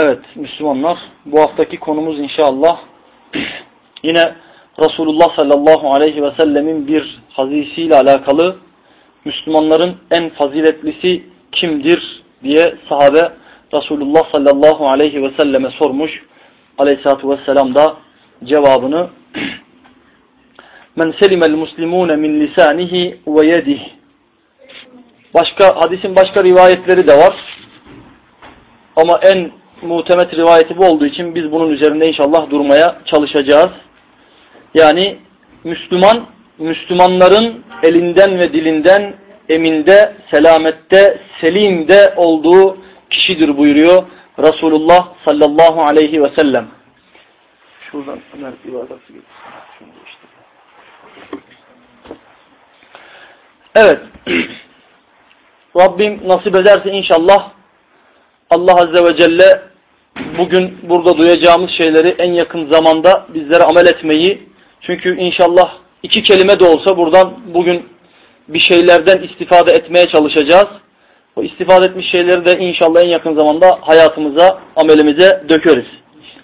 Evet Müslümanlar bu haftaki konumuz inşallah yine Resulullah sallallahu aleyhi ve sellemin bir hadisiyle alakalı Müslümanların en faziletlisi kimdir diye sahabe Resulullah sallallahu aleyhi ve selleme sormuş. Aleyhissalatu vesselam da cevabını Men selimel muslimune min lisanihi ve yedihi Başka hadisin başka rivayetleri de var. Ama en muhtemet rivayeti bu olduğu için biz bunun üzerinde inşallah durmaya çalışacağız. Yani Müslüman, Müslümanların elinden ve dilinden eminde, selamette, selimde olduğu kişidir buyuruyor Resulullah sallallahu aleyhi ve sellem. Şuradan Ömer ibadeti Evet. Rabbim nasip ederse inşallah Allah Azze ve Celle bugün burada duyacağımız şeyleri en yakın zamanda bizlere amel etmeyi çünkü inşallah iki kelime de olsa buradan bugün bir şeylerden istifade etmeye çalışacağız. O istifade etmiş şeyleri de inşallah en yakın zamanda hayatımıza, amelimize dökeriz.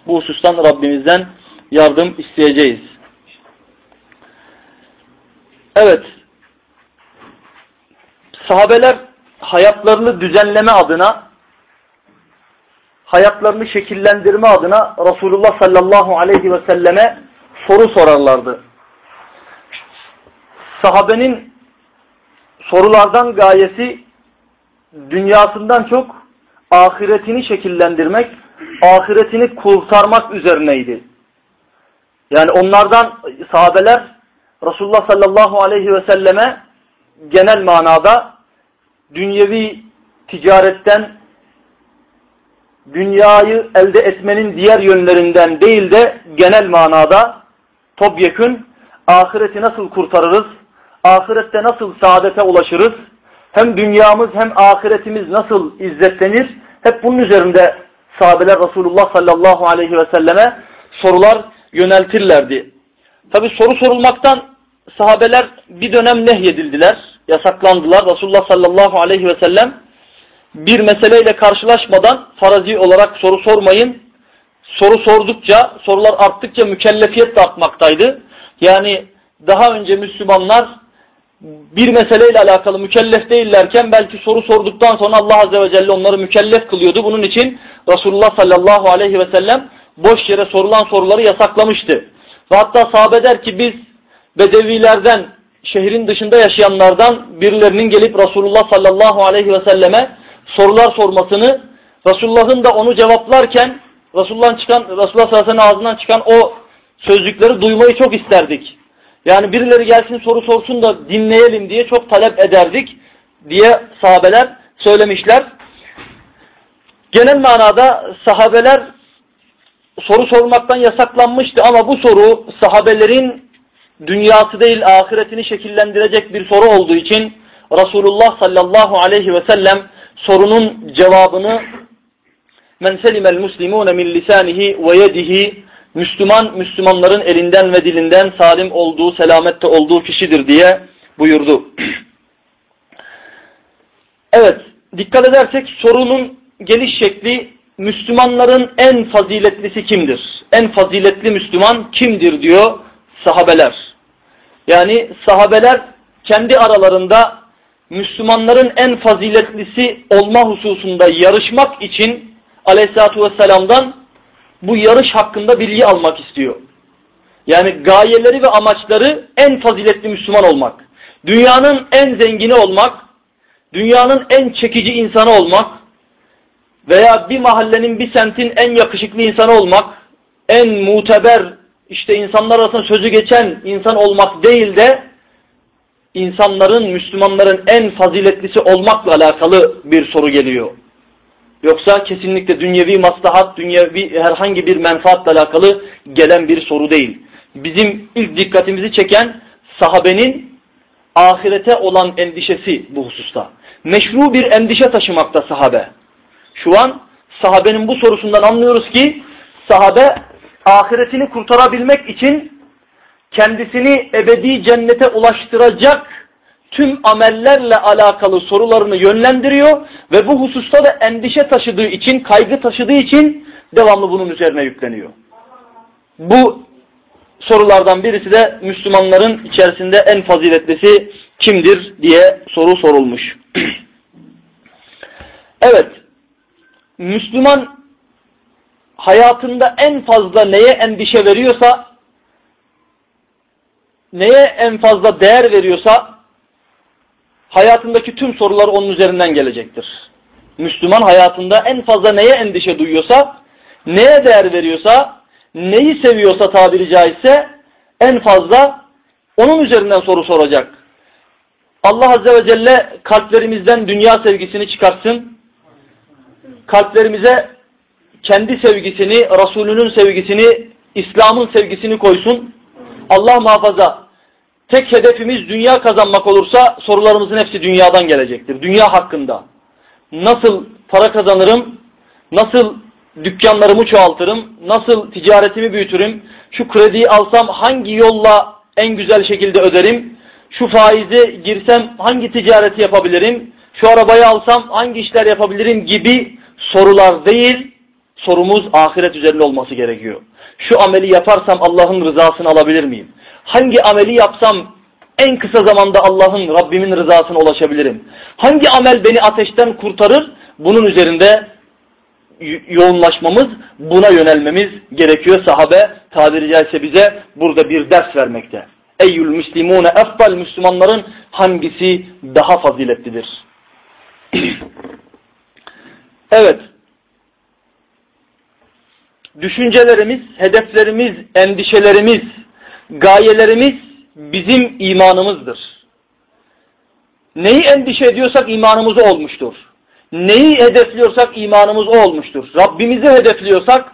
Bu husustan Rabbimizden yardım isteyeceğiz. Evet, sahabeler hayatlarını düzenleme adına, hayatlarını şekillendirme adına Resulullah sallallahu aleyhi ve selleme soru sorarlardı. Sahabenin sorulardan gayesi dünyasından çok ahiretini şekillendirmek, ahiretini kurtarmak üzerineydi. Yani onlardan sahabeler Resulullah sallallahu aleyhi ve selleme genel manada dünyevi ticaretten, dünyayı elde etmenin diğer yönlerinden değil de genel manada topyekün ahireti nasıl kurtarırız, ahirette nasıl saadete ulaşırız, hem dünyamız hem ahiretimiz nasıl izzetlenir, hep bunun üzerinde sahabeler Resulullah sallallahu aleyhi ve selleme sorular yöneltirlerdi. Tabi soru sorulmaktan sahabeler bir dönem nehyedildiler, yasaklandılar. Resulullah sallallahu aleyhi ve sellem bir meseleyle karşılaşmadan farazi olarak soru sormayın. Soru sordukça, sorular arttıkça mükellefiyet de artmaktaydı. Yani daha önce Müslümanlar bir meseleyle alakalı mükellef değillerken belki soru sorduktan sonra Allah Azze ve Celle onları mükellef kılıyordu. Bunun için Resulullah sallallahu aleyhi ve sellem boş yere sorulan soruları yasaklamıştı. Ve hatta sahabe der ki biz Bedevilerden, şehrin dışında yaşayanlardan birilerinin gelip Resulullah sallallahu aleyhi ve selleme sorular sormasını, Resulullah'ın da onu cevaplarken Resulullah'ın çıkan, Resulullah sallallahu aleyhi ağzından çıkan o sözcükleri duymayı çok isterdik. Yani birileri gelsin soru sorsun da dinleyelim diye çok talep ederdik diye sahabeler söylemişler. Genel manada sahabeler soru sormaktan yasaklanmıştı ama bu soru sahabelerin dünyası değil ahiretini şekillendirecek bir soru olduğu için Resulullah sallallahu aleyhi ve sellem sorunun cevabını men selimel muslimune min lisanihi ve yedihi Müslüman, Müslümanların elinden ve dilinden salim olduğu, selamette olduğu kişidir diye buyurdu. evet, dikkat edersek sorunun geliş şekli Müslümanların en faziletlisi kimdir? En faziletli Müslüman kimdir diyor sahabeler. Yani sahabeler kendi aralarında Müslümanların en faziletlisi olma hususunda yarışmak için aleyhissalatü vesselam'dan bu yarış hakkında bilgi almak istiyor. Yani gayeleri ve amaçları en faziletli Müslüman olmak. Dünyanın en zengini olmak, dünyanın en çekici insanı olmak veya bir mahallenin, bir semtin en yakışıklı insanı olmak, en muteber, işte insanlar arasında sözü geçen insan olmak değil de insanların, Müslümanların en faziletlisi olmakla alakalı bir soru geliyor. Yoksa kesinlikle dünyevi maslahat, dünyevi herhangi bir menfaatla alakalı gelen bir soru değil. Bizim ilk dikkatimizi çeken sahabenin ahirete olan endişesi bu hususta. Meşru bir endişe taşımakta sahabe. Şu an sahabenin bu sorusundan anlıyoruz ki sahabe ahiretini kurtarabilmek için kendisini ebedi cennete ulaştıracak tüm amellerle alakalı sorularını yönlendiriyor ve bu hususta da endişe taşıdığı için, kaygı taşıdığı için devamlı bunun üzerine yükleniyor. Bu sorulardan birisi de Müslümanların içerisinde en faziletlisi kimdir diye soru sorulmuş. evet, Müslüman hayatında en fazla neye endişe veriyorsa, neye en fazla değer veriyorsa, hayatındaki tüm sorular onun üzerinden gelecektir. Müslüman hayatında en fazla neye endişe duyuyorsa, neye değer veriyorsa, neyi seviyorsa tabiri caizse en fazla onun üzerinden soru soracak. Allah Azze ve Celle kalplerimizden dünya sevgisini çıkarsın. Kalplerimize kendi sevgisini, Resulünün sevgisini, İslam'ın sevgisini koysun. Allah muhafaza tek hedefimiz dünya kazanmak olursa sorularımızın hepsi dünyadan gelecektir. Dünya hakkında. Nasıl para kazanırım, nasıl dükkanlarımı çoğaltırım, nasıl ticaretimi büyütürüm, şu krediyi alsam hangi yolla en güzel şekilde öderim, şu faize girsem hangi ticareti yapabilirim, şu arabayı alsam hangi işler yapabilirim gibi sorular değil, sorumuz ahiret üzerinde olması gerekiyor. Şu ameli yaparsam Allah'ın rızasını alabilir miyim? Hangi ameli yapsam en kısa zamanda Allah'ın, Rabbimin rızasına ulaşabilirim? Hangi amel beni ateşten kurtarır? Bunun üzerinde yoğunlaşmamız, buna yönelmemiz gerekiyor. Sahabe tabiri caizse bize burada bir ders vermekte. Eyyül müslimune eftal Müslümanların hangisi daha faziletlidir? evet. Düşüncelerimiz, hedeflerimiz, endişelerimiz, gayelerimiz bizim imanımızdır. Neyi endişe ediyorsak imanımız olmuştur. Neyi hedefliyorsak imanımız olmuştur. Rabbimizi hedefliyorsak,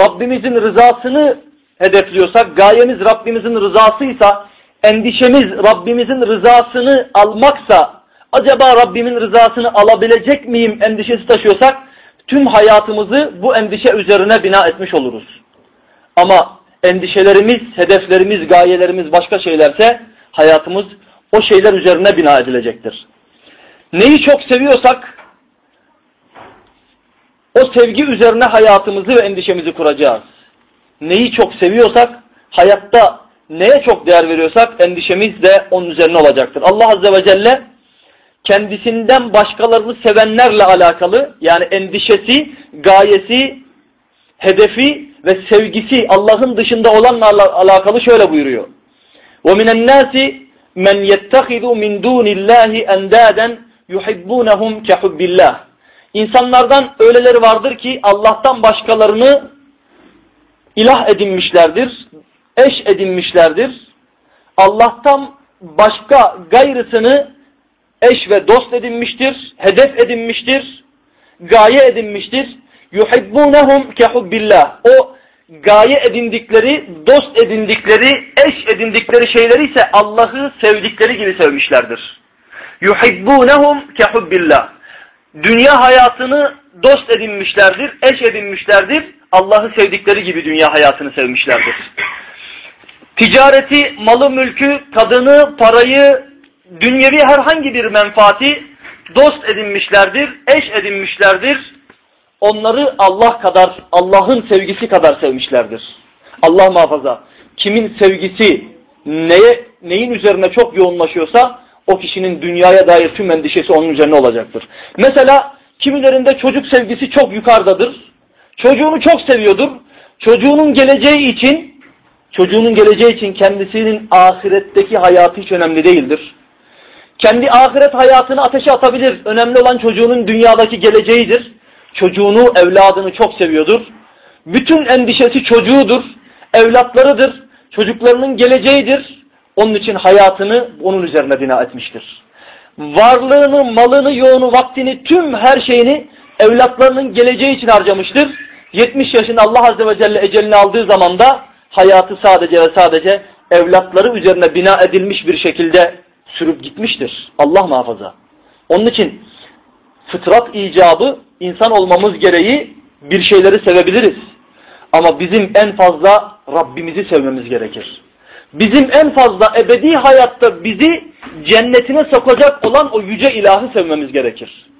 Rabbimizin rızasını hedefliyorsak, gayemiz Rabbimizin rızasıysa, endişemiz Rabbimizin rızasını almaksa, acaba Rabbimin rızasını alabilecek miyim endişesi taşıyorsak, tüm hayatımızı bu endişe üzerine bina etmiş oluruz. Ama endişelerimiz, hedeflerimiz, gayelerimiz başka şeylerse, hayatımız o şeyler üzerine bina edilecektir. Neyi çok seviyorsak, o sevgi üzerine hayatımızı ve endişemizi kuracağız. Neyi çok seviyorsak, hayatta neye çok değer veriyorsak endişemiz de onun üzerine olacaktır. Allah Azze ve Celle kendisinden başkalarını sevenlerle alakalı yani endişesi, gayesi, hedefi ve sevgisi Allah'ın dışında olanlarla alakalı şöyle buyuruyor. وَمِنَ النَّاسِ مَنْ يَتَّخِذُ مِنْ دُونِ اللّٰهِ اَنْدَادًا يُحِبُّونَهُمْ كَحُبِّ اللّٰهِ İnsanlardan öyleleri vardır ki Allah'tan başkalarını ilah edinmişlerdir, eş edinmişlerdir. Allah'tan başka gayrısını eş ve dost edinmiştir, hedef edinmiştir, gaye edinmiştir. yuhibbunehum kehubbillah. O gaye edindikleri, dost edindikleri, eş edindikleri şeyleri ise Allah'ı sevdikleri gibi sevmişlerdir. Yuhibbunehum kehubbillah. Dünya hayatını dost edinmişlerdir, eş edinmişlerdir. Allah'ı sevdikleri gibi dünya hayatını sevmişlerdir. Ticareti, malı mülkü, kadını, parayı, dünyevi herhangi bir menfaati dost edinmişlerdir, eş edinmişlerdir Onları Allah kadar, Allah'ın sevgisi kadar sevmişlerdir. Allah muhafaza. Kimin sevgisi neye, neyin üzerine çok yoğunlaşıyorsa o kişinin dünyaya dair tüm endişesi onun üzerine olacaktır. Mesela kimilerinde çocuk sevgisi çok yukarıdadır. Çocuğunu çok seviyordur. Çocuğunun geleceği için çocuğunun geleceği için kendisinin ahiretteki hayatı hiç önemli değildir. Kendi ahiret hayatını ateşe atabilir. Önemli olan çocuğunun dünyadaki geleceğidir. Çocuğunu, evladını çok seviyordur. Bütün endişesi çocuğudur, evlatlarıdır, çocuklarının geleceğidir. Onun için hayatını onun üzerine bina etmiştir. Varlığını, malını, yoğunu, vaktini, tüm her şeyini evlatlarının geleceği için harcamıştır. 70 yaşında Allah Azze ve Celle ecelini aldığı zaman da hayatı sadece ve sadece evlatları üzerine bina edilmiş bir şekilde sürüp gitmiştir. Allah muhafaza. Onun için fıtrat icabı insan olmamız gereği bir şeyleri sevebiliriz. Ama bizim en fazla Rabbimizi sevmemiz gerekir. Bizim en fazla ebedi hayatta bizi cennetine sokacak olan o yüce ilahı sevmemiz gerekir.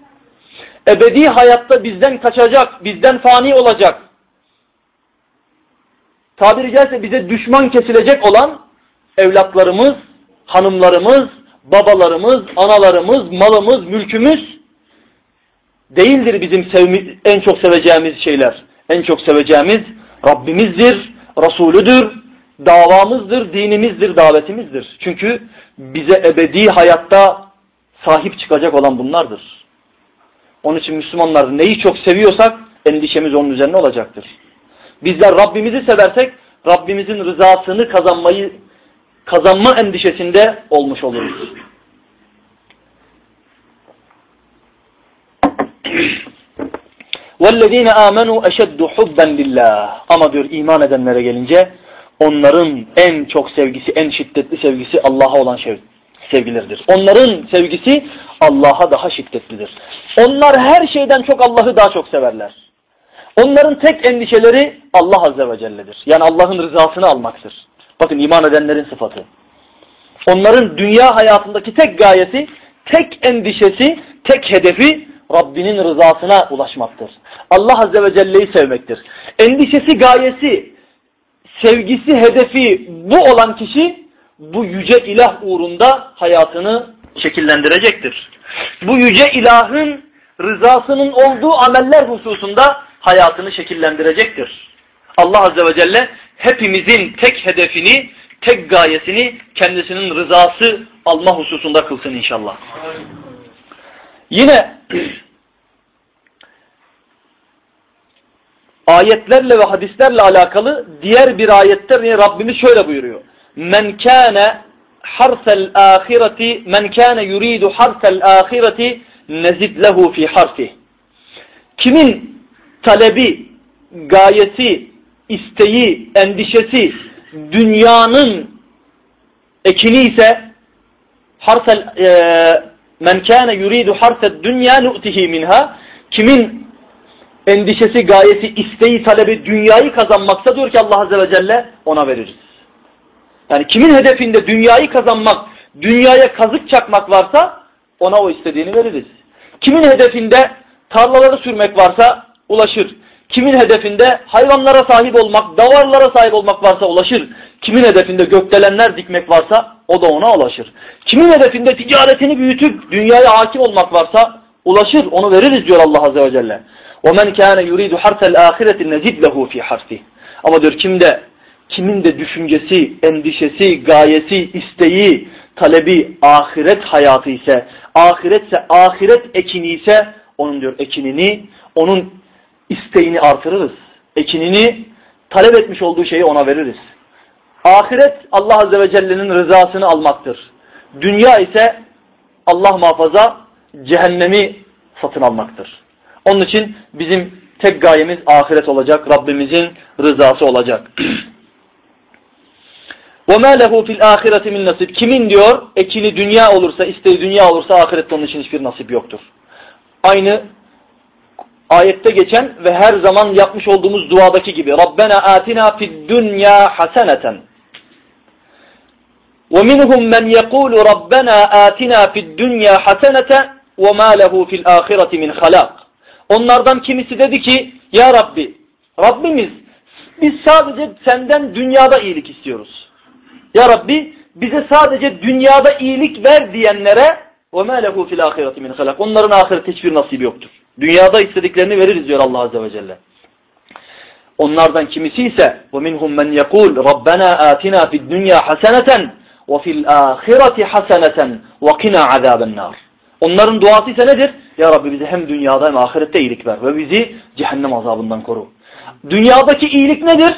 Ebedi hayatta bizden kaçacak, bizden fani olacak. Tabiri caizse bize düşman kesilecek olan evlatlarımız, hanımlarımız, babalarımız, analarımız, malımız, mülkümüz değildir bizim en çok seveceğimiz şeyler. En çok seveceğimiz Rabbimizdir, Resulüdür, davamızdır, dinimizdir, davetimizdir. Çünkü bize ebedi hayatta sahip çıkacak olan bunlardır. Onun için Müslümanlar neyi çok seviyorsak endişemiz onun üzerine olacaktır. Bizler Rabbimizi seversek Rabbimizin rızasını kazanmayı kazanma endişesinde olmuş oluruz. وَالَّذ۪ينَ آمَنُوا اَشَدُّ حُبًّا لِلّٰهِ Ama diyor iman edenlere gelince onların en çok sevgisi, en şiddetli sevgisi Allah'a olan sevgileridir. Onların sevgisi Allah'a daha şiddetlidir. Onlar her şeyden çok Allah'ı daha çok severler. Onların tek endişeleri Allah Azze ve Celle'dir. Yani Allah'ın rızasını almaktır. Bakın iman edenlerin sıfatı. Onların dünya hayatındaki tek gayesi, tek endişesi, tek hedefi Rabbinin rızasına ulaşmaktır. Allah Azze ve Celle'yi sevmektir. Endişesi, gayesi, sevgisi, hedefi bu olan kişi bu yüce ilah uğrunda hayatını şekillendirecektir. Bu yüce ilahın rızasının olduğu ameller hususunda hayatını şekillendirecektir. Allah Azze ve Celle hepimizin tek hedefini, tek gayesini kendisinin rızası alma hususunda kılsın inşallah. Yine ayetlerle ve hadislerle alakalı diğer bir ayette yine Rabbimiz şöyle buyuruyor. Men kâne harsel ahireti men kâne yuridu harsel ahireti nezid lehu fi harfi. Kimin talebi, gayesi, isteği, endişesi dünyanın ekini ise harsel e, men kâne yuridu harsed dünya nu'tihi minha kimin endişesi, gayesi, isteği, talebi dünyayı kazanmaksa diyor ki Allah Azze ve Celle ona veririz. Yani kimin hedefinde dünyayı kazanmak, dünyaya kazık çakmak varsa ona o istediğini veririz. Kimin hedefinde tarlaları sürmek varsa ulaşır. Kimin hedefinde hayvanlara sahip olmak, davarlara sahip olmak varsa ulaşır. Kimin hedefinde gökdelenler dikmek varsa o da ona ulaşır. Kimin hedefinde ticaretini büyütüp dünyaya hakim olmak varsa ulaşır. Onu veririz diyor Allah Azze ve Celle. وَمَنْ كَانَ يُرِيدُ حَرْثَ الْآخِرَةِ نَزِدْ لَهُ فِي حَرْثِهِ Ama diyor kimde, kimin de düşüncesi, endişesi, gayesi, isteği, talebi ahiret hayatı ise, ahiretse, ahiret ekini ise onun diyor ekinini, onun isteğini artırırız. Ekinini, talep etmiş olduğu şeyi ona veririz. Ahiret Allah Azze ve Celle'nin rızasını almaktır. Dünya ise Allah muhafaza cehennemi satın almaktır. Onun için bizim tek gayemiz ahiret olacak. Rabbimizin rızası olacak. وَمَا لَهُ فِي الْآخِرَةِ مِنْ nasip. Kimin diyor ekini dünya olursa, isteği dünya olursa ahirette onun için hiçbir nasip yoktur. Aynı ayette geçen ve her zaman yapmış olduğumuz duadaki gibi Rabbena atina fid dunya haseneten وَمِنْهُمْ مَنْ يَقُولُ رَبَّنَا آتِنَا فِي الدُّنْيَا حَسَنَةً وَمَا لَهُ فِي الْآخِرَةِ مِنْ خَلَاقٍ Onlardan kimisi dedi ki, Ya Rabbi, Rabbimiz biz sadece senden dünyada iyilik istiyoruz. Ya Rabbi bize sadece dünyada iyilik ver diyenlere وَمَا لَهُ فِي الْآخِرَةِ مِنْ خَلَقٍ Onların ahirette hiçbir nasibi yoktur. Dünyada istediklerini veririz diyor Allah Azze ve Celle. Onlardan kimisi ise وَمِنْهُمْ مَنْ يَقُولُ رَبَّنَا آتِنَا فِي الدُّنْيَا حَسَنَةً وَفِي الْآخِرَةِ حَسَنَةً وَقِنَا عَذَابَ النَّارِ Onların duası ise nedir? Ya Rabbi bize hem dünyada hem ahirette iyilik ver ve bizi cehennem azabından koru. Dünyadaki iyilik nedir?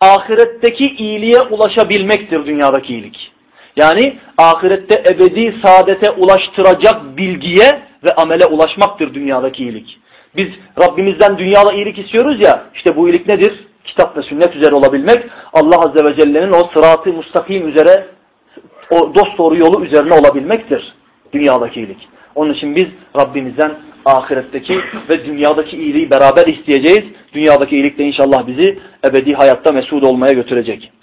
Ahiretteki iyiliğe ulaşabilmektir dünyadaki iyilik. Yani ahirette ebedi saadete ulaştıracak bilgiye ve amele ulaşmaktır dünyadaki iyilik. Biz Rabbimizden dünyada iyilik istiyoruz ya, işte bu iyilik nedir? Kitap ve sünnet üzere olabilmek, Allah Azze ve Celle'nin o sıratı mustakim üzere, o dost doğru yolu üzerine olabilmektir dünyadaki iyilik. Onun için biz Rabbimizden ahiretteki ve dünyadaki iyiliği beraber isteyeceğiz. Dünyadaki iyilik de inşallah bizi ebedi hayatta mesut olmaya götürecek.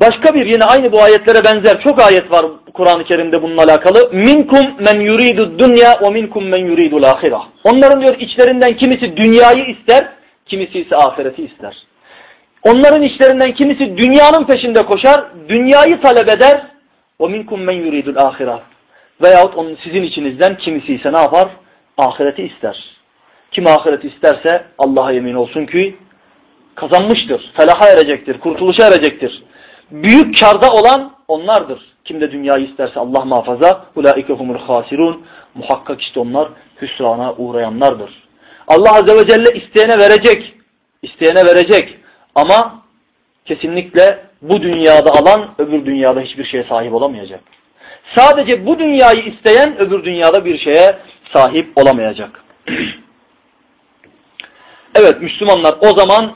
Başka bir yine aynı bu ayetlere benzer çok ayet var Kur'an-ı Kerim'de bununla alakalı. Minkum men yuridu dunya ve minkum men yuridul ahireh. Onların diyor içlerinden kimisi dünyayı ister, kimisi ise ahireti ister. Onların içlerinden kimisi dünyanın peşinde koşar, dünyayı talep eder. Minkum men yuridul ahireh. Veyahut onun sizin içinizden kimisi ise ne yapar? Ahireti ister. Kim ahireti isterse Allah'a yemin olsun ki kazanmıştır, felaha erecektir, kurtuluşa erecektir. Büyük karda olan onlardır. Kim de dünyayı isterse Allah muhafaza. Ulaike humul hasirun. Muhakkak işte onlar hüsrana uğrayanlardır. Allah Azze ve Celle isteyene verecek. İsteyene verecek. Ama kesinlikle bu dünyada alan öbür dünyada hiçbir şeye sahip olamayacak. Sadece bu dünyayı isteyen öbür dünyada bir şeye sahip olamayacak. evet Müslümanlar o zaman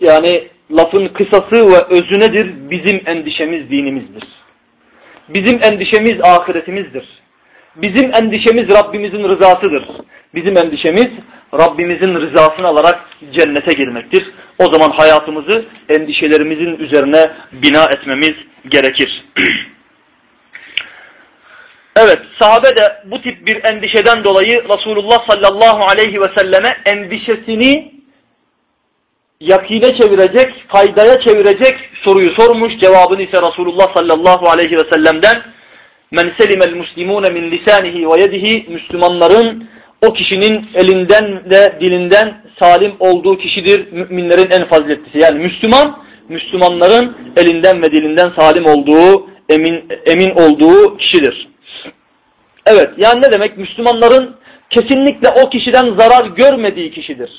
yani lafın kısası ve özü nedir? Bizim endişemiz dinimizdir. Bizim endişemiz ahiretimizdir. Bizim endişemiz Rabbimizin rızasıdır. Bizim endişemiz Rabbimizin rızasını alarak cennete girmektir. O zaman hayatımızı endişelerimizin üzerine bina etmemiz gerekir. evet sahabe de bu tip bir endişeden dolayı Resulullah sallallahu aleyhi ve selleme endişesini yakine çevirecek, faydaya çevirecek soruyu sormuş. Cevabını ise Resulullah sallallahu aleyhi ve sellem'den Men selimel muslimune min lisanihi ve yedihi Müslümanların o kişinin elinden ve dilinden salim olduğu kişidir müminlerin en faziletlisi. Yani Müslüman, Müslümanların elinden ve dilinden salim olduğu, emin, emin olduğu kişidir. Evet, yani ne demek? Müslümanların kesinlikle o kişiden zarar görmediği kişidir.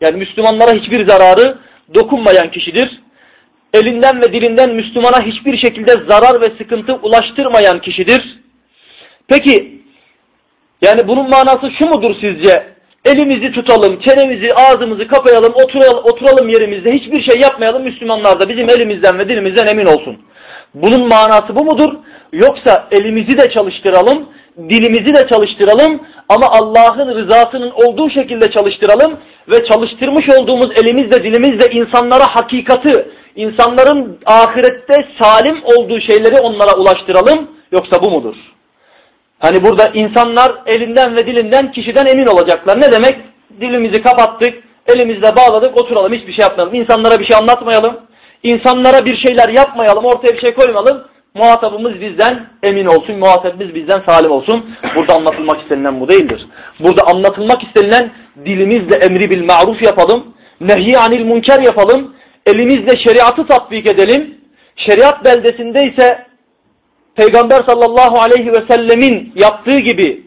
Yani Müslümanlara hiçbir zararı dokunmayan kişidir. Elinden ve dilinden Müslümana hiçbir şekilde zarar ve sıkıntı ulaştırmayan kişidir. Peki, yani bunun manası şu mudur sizce? Elimizi tutalım, çenemizi, ağzımızı kapayalım, oturalım, oturalım yerimizde, hiçbir şey yapmayalım Müslümanlar da bizim elimizden ve dilimizden emin olsun. Bunun manası bu mudur? Yoksa elimizi de çalıştıralım, dilimizi de çalıştıralım ama Allah'ın rızasının olduğu şekilde çalıştıralım ve çalıştırmış olduğumuz elimizle dilimizle insanlara hakikati, insanların ahirette salim olduğu şeyleri onlara ulaştıralım yoksa bu mudur? Hani burada insanlar elinden ve dilinden kişiden emin olacaklar. Ne demek? Dilimizi kapattık, elimizle bağladık, oturalım, hiçbir şey yapmayalım. İnsanlara bir şey anlatmayalım. İnsanlara bir şeyler yapmayalım, ortaya bir şey koymayalım. Muhatabımız bizden emin olsun, muhatabımız bizden salim olsun. Burada anlatılmak istenilen bu değildir. Burada anlatılmak istenilen dilimizle emri bil maruf yapalım, nehi anil münker yapalım, elimizle şeriatı tatbik edelim. Şeriat beldesinde ise Peygamber sallallahu aleyhi ve sellemin yaptığı gibi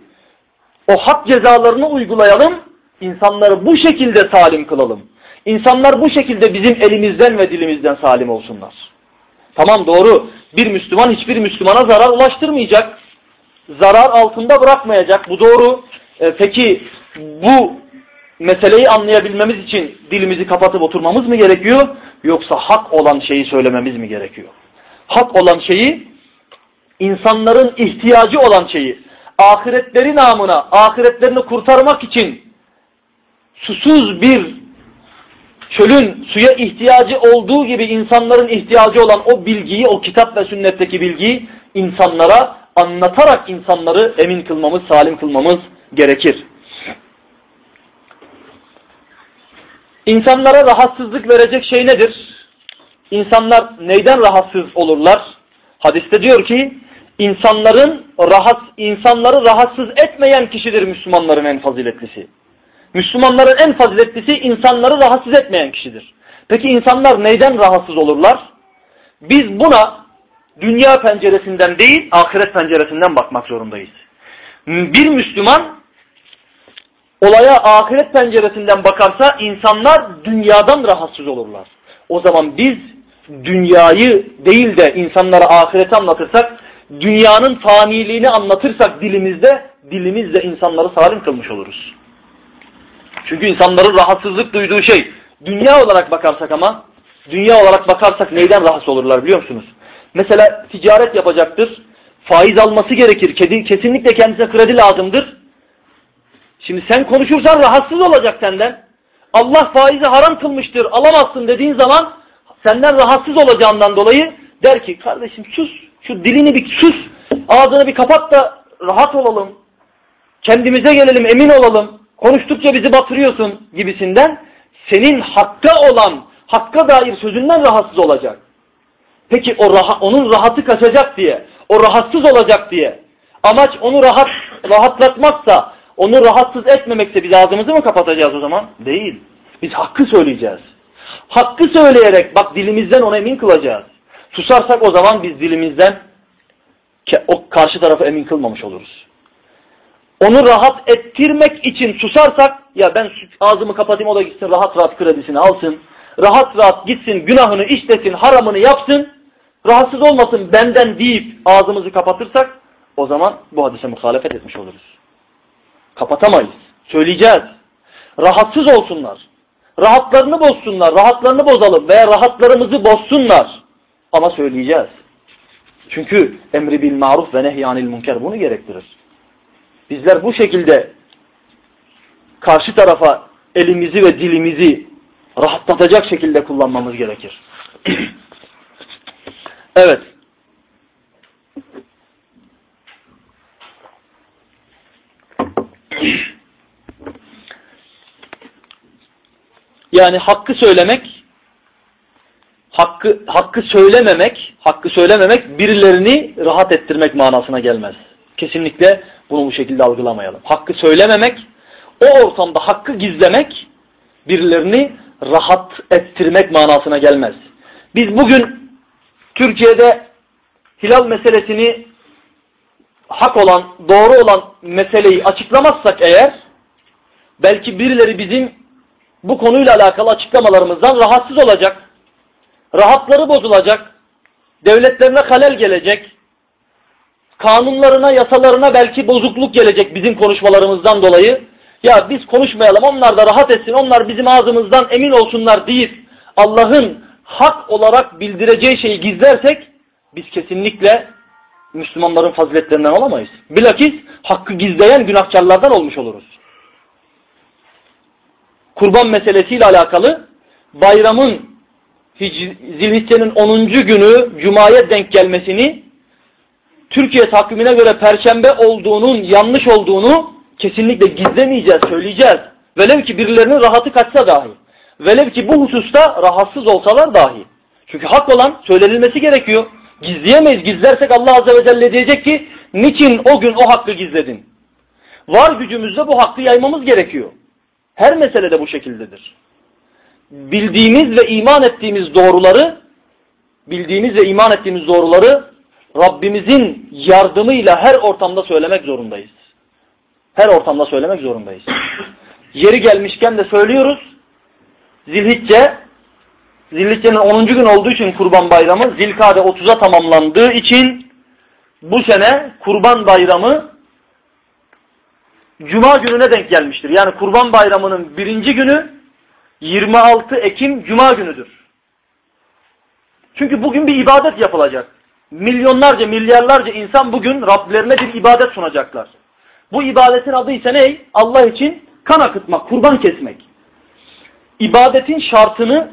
o hak cezalarını uygulayalım, insanları bu şekilde salim kılalım. İnsanlar bu şekilde bizim elimizden ve dilimizden salim olsunlar. Tamam doğru. Bir Müslüman hiçbir Müslümana zarar ulaştırmayacak. Zarar altında bırakmayacak. Bu doğru. E, peki bu meseleyi anlayabilmemiz için dilimizi kapatıp oturmamız mı gerekiyor? Yoksa hak olan şeyi söylememiz mi gerekiyor? Hak olan şeyi, insanların ihtiyacı olan şeyi, ahiretleri namına, ahiretlerini kurtarmak için susuz bir çölün suya ihtiyacı olduğu gibi insanların ihtiyacı olan o bilgiyi, o kitap ve sünnetteki bilgiyi insanlara anlatarak insanları emin kılmamız, salim kılmamız gerekir. İnsanlara rahatsızlık verecek şey nedir? İnsanlar neyden rahatsız olurlar? Hadiste diyor ki insanların rahat insanları rahatsız etmeyen kişidir Müslümanların en faziletlisi. Müslümanların en faziletlisi insanları rahatsız etmeyen kişidir. Peki insanlar neyden rahatsız olurlar? Biz buna dünya penceresinden değil ahiret penceresinden bakmak zorundayız. Bir Müslüman olaya ahiret penceresinden bakarsa insanlar dünyadan rahatsız olurlar. O zaman biz dünyayı değil de insanlara ahireti anlatırsak, dünyanın faniliğini anlatırsak dilimizde, dilimizle insanları salim kılmış oluruz. Çünkü insanların rahatsızlık duyduğu şey, dünya olarak bakarsak ama, dünya olarak bakarsak neyden rahatsız olurlar biliyor musunuz? Mesela ticaret yapacaktır, faiz alması gerekir, kesinlikle kendisine kredi lazımdır. Şimdi sen konuşursan rahatsız olacak senden. Allah faizi haram kılmıştır, alamazsın dediğin zaman senden rahatsız olacağından dolayı der ki kardeşim sus, şu dilini bir sus, ağzını bir kapat da rahat olalım, kendimize gelelim, emin olalım, konuştukça bizi batırıyorsun gibisinden senin hakka olan, hakka dair sözünden rahatsız olacak. Peki o rahat, onun rahatı kaçacak diye, o rahatsız olacak diye, amaç onu rahat rahatlatmaksa, onu rahatsız etmemekse biz ağzımızı mı kapatacağız o zaman? Değil. Biz hakkı söyleyeceğiz. Hakkı söyleyerek bak dilimizden ona emin kılacağız. Susarsak o zaman biz dilimizden o karşı tarafı emin kılmamış oluruz. Onu rahat ettirmek için susarsak ya ben ağzımı kapatayım o da gitsin rahat rahat kredisini alsın. Rahat rahat gitsin günahını işlesin haramını yapsın. Rahatsız olmasın benden deyip ağzımızı kapatırsak o zaman bu hadise muhalefet etmiş oluruz. Kapatamayız. Söyleyeceğiz. Rahatsız olsunlar. Rahatlarını bozsunlar, rahatlarını bozalım veya rahatlarımızı bozsunlar. Ama söyleyeceğiz. Çünkü emri bil maruf ve nehyanil münker bunu gerektirir. Bizler bu şekilde karşı tarafa elimizi ve dilimizi rahatlatacak şekilde kullanmamız gerekir. evet. Yani hakkı söylemek, hakkı, hakkı söylememek, hakkı söylememek birilerini rahat ettirmek manasına gelmez. Kesinlikle bunu bu şekilde algılamayalım. Hakkı söylememek, o ortamda hakkı gizlemek birilerini rahat ettirmek manasına gelmez. Biz bugün Türkiye'de hilal meselesini hak olan, doğru olan meseleyi açıklamazsak eğer belki birileri bizim bu konuyla alakalı açıklamalarımızdan rahatsız olacak. Rahatları bozulacak. Devletlerine halel gelecek. Kanunlarına, yasalarına belki bozukluk gelecek bizim konuşmalarımızdan dolayı. Ya biz konuşmayalım, onlar da rahat etsin, onlar bizim ağzımızdan emin olsunlar deyip Allah'ın hak olarak bildireceği şeyi gizlersek biz kesinlikle Müslümanların faziletlerinden olamayız. Bilakis hakkı gizleyen günahkarlardan olmuş oluruz kurban meselesiyle alakalı bayramın Zilhicce'nin 10. günü Cuma'ya denk gelmesini Türkiye takvimine göre Perşembe olduğunun yanlış olduğunu kesinlikle gizlemeyeceğiz, söyleyeceğiz. Velev ki birilerinin rahatı kaçsa dahi. Velev ki bu hususta rahatsız olsalar dahi. Çünkü hak olan söylenilmesi gerekiyor. Gizleyemeyiz. Gizlersek Allah Azze ve Celle diyecek ki niçin o gün o hakkı gizledin? Var gücümüzle bu hakkı yaymamız gerekiyor. Her meselede bu şekildedir. Bildiğimiz ve iman ettiğimiz doğruları, bildiğimiz ve iman ettiğimiz doğruları Rabbimizin yardımıyla her ortamda söylemek zorundayız. Her ortamda söylemek zorundayız. Yeri gelmişken de söylüyoruz. Zilhicce, Zilhicce'nin 10. gün olduğu için Kurban Bayramı, Zilkade 30'a tamamlandığı için bu sene Kurban Bayramı Cuma gününe denk gelmiştir. Yani Kurban Bayramı'nın birinci günü 26 Ekim Cuma günüdür. Çünkü bugün bir ibadet yapılacak. Milyonlarca, milyarlarca insan bugün Rablerine bir ibadet sunacaklar. Bu ibadetin adı ise ne? Allah için kan akıtmak, kurban kesmek. İbadetin şartını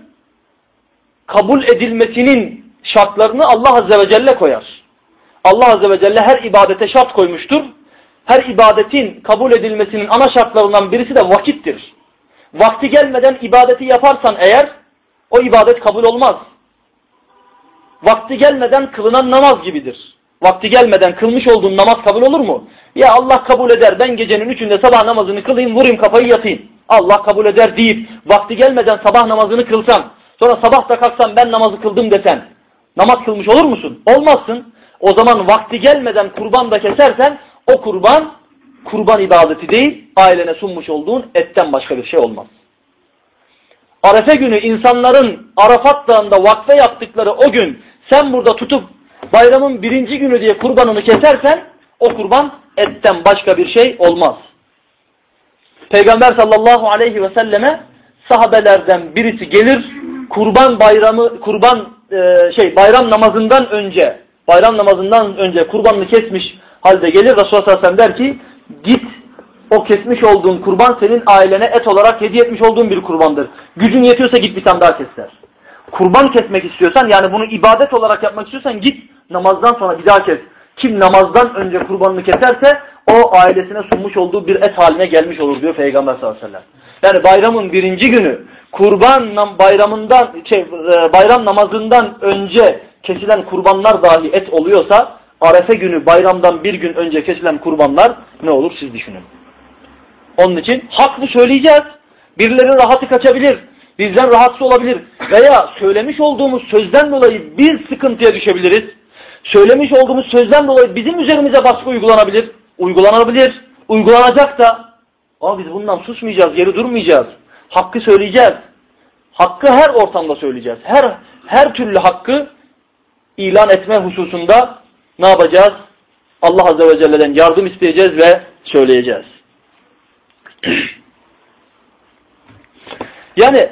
kabul edilmesinin şartlarını Allah Azze ve Celle koyar. Allah Azze ve Celle her ibadete şart koymuştur. Her ibadetin kabul edilmesinin ana şartlarından birisi de vakittir. Vakti gelmeden ibadeti yaparsan eğer o ibadet kabul olmaz. Vakti gelmeden kılınan namaz gibidir. Vakti gelmeden kılmış olduğun namaz kabul olur mu? Ya Allah kabul eder ben gecenin üçünde sabah namazını kılayım vurayım kafayı yatayım. Allah kabul eder deyip vakti gelmeden sabah namazını kılsan sonra sabah da kalksan ben namazı kıldım desen namaz kılmış olur musun? Olmazsın. O zaman vakti gelmeden kurban da kesersen o kurban kurban ibadeti değil ailene sunmuş olduğun etten başka bir şey olmaz. Arefe günü insanların Arafat Dağı'nda vakfe yaptıkları o gün sen burada tutup bayramın birinci günü diye kurbanını kesersen o kurban etten başka bir şey olmaz. Peygamber sallallahu aleyhi ve selleme sahabelerden birisi gelir kurban bayramı kurban e, şey bayram namazından önce bayram namazından önce kurbanını kesmiş halde gelir Resulullah sallallahu aleyhi ve sellem der ki git o kesmiş olduğun kurban senin ailene et olarak hediye etmiş olduğun bir kurbandır. Gücün yetiyorsa git bir tane daha kes der. Kurban kesmek istiyorsan yani bunu ibadet olarak yapmak istiyorsan git namazdan sonra bir daha kes. Kim namazdan önce kurbanını keserse o ailesine sunmuş olduğu bir et haline gelmiş olur diyor Peygamber sallallahu aleyhi ve sellem. Yani bayramın birinci günü kurban bayramından şey, e, bayram namazından önce kesilen kurbanlar dahi et oluyorsa Arefe günü bayramdan bir gün önce kesilen kurbanlar ne olur siz düşünün. Onun için haklı söyleyeceğiz. Birileri rahatı kaçabilir. Bizden rahatsız olabilir. Veya söylemiş olduğumuz sözden dolayı bir sıkıntıya düşebiliriz. Söylemiş olduğumuz sözden dolayı bizim üzerimize baskı uygulanabilir. Uygulanabilir. Uygulanacak da ama biz bundan susmayacağız, geri durmayacağız. Hakkı söyleyeceğiz. Hakkı her ortamda söyleyeceğiz. Her her türlü hakkı ilan etme hususunda ne yapacağız? Allah Azze ve Celle'den yardım isteyeceğiz ve söyleyeceğiz. yani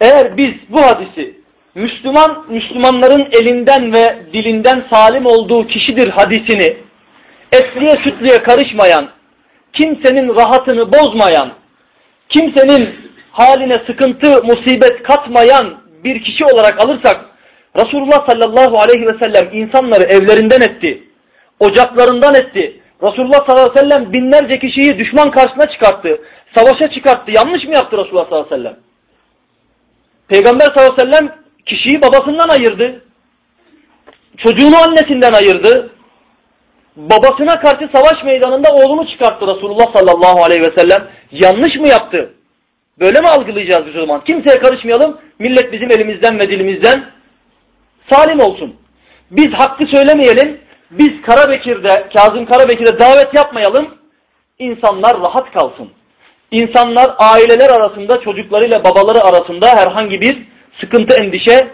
eğer biz bu hadisi Müslüman, Müslümanların elinden ve dilinden salim olduğu kişidir hadisini etliye sütlüye karışmayan, kimsenin rahatını bozmayan, kimsenin haline sıkıntı, musibet katmayan bir kişi olarak alırsak Resulullah sallallahu aleyhi ve sellem insanları evlerinden etti, ocaklarından etti. Resulullah sallallahu aleyhi ve sellem binlerce kişiyi düşman karşısına çıkarttı, savaşa çıkarttı. Yanlış mı yaptı Resulullah sallallahu aleyhi ve sellem? Peygamber sallallahu aleyhi ve sellem kişiyi babasından ayırdı. Çocuğunu annesinden ayırdı. Babasına karşı savaş meydanında oğlunu çıkarttı Resulullah sallallahu aleyhi ve sellem. Yanlış mı yaptı? Böyle mi algılayacağız biz o zaman? Kimseye karışmayalım. Millet bizim elimizden ve dilimizden salim olsun. Biz hakkı söylemeyelim. Biz Karabekir'de, Kazım Karabekir'de davet yapmayalım. İnsanlar rahat kalsın. İnsanlar aileler arasında, çocuklarıyla babaları arasında herhangi bir sıkıntı, endişe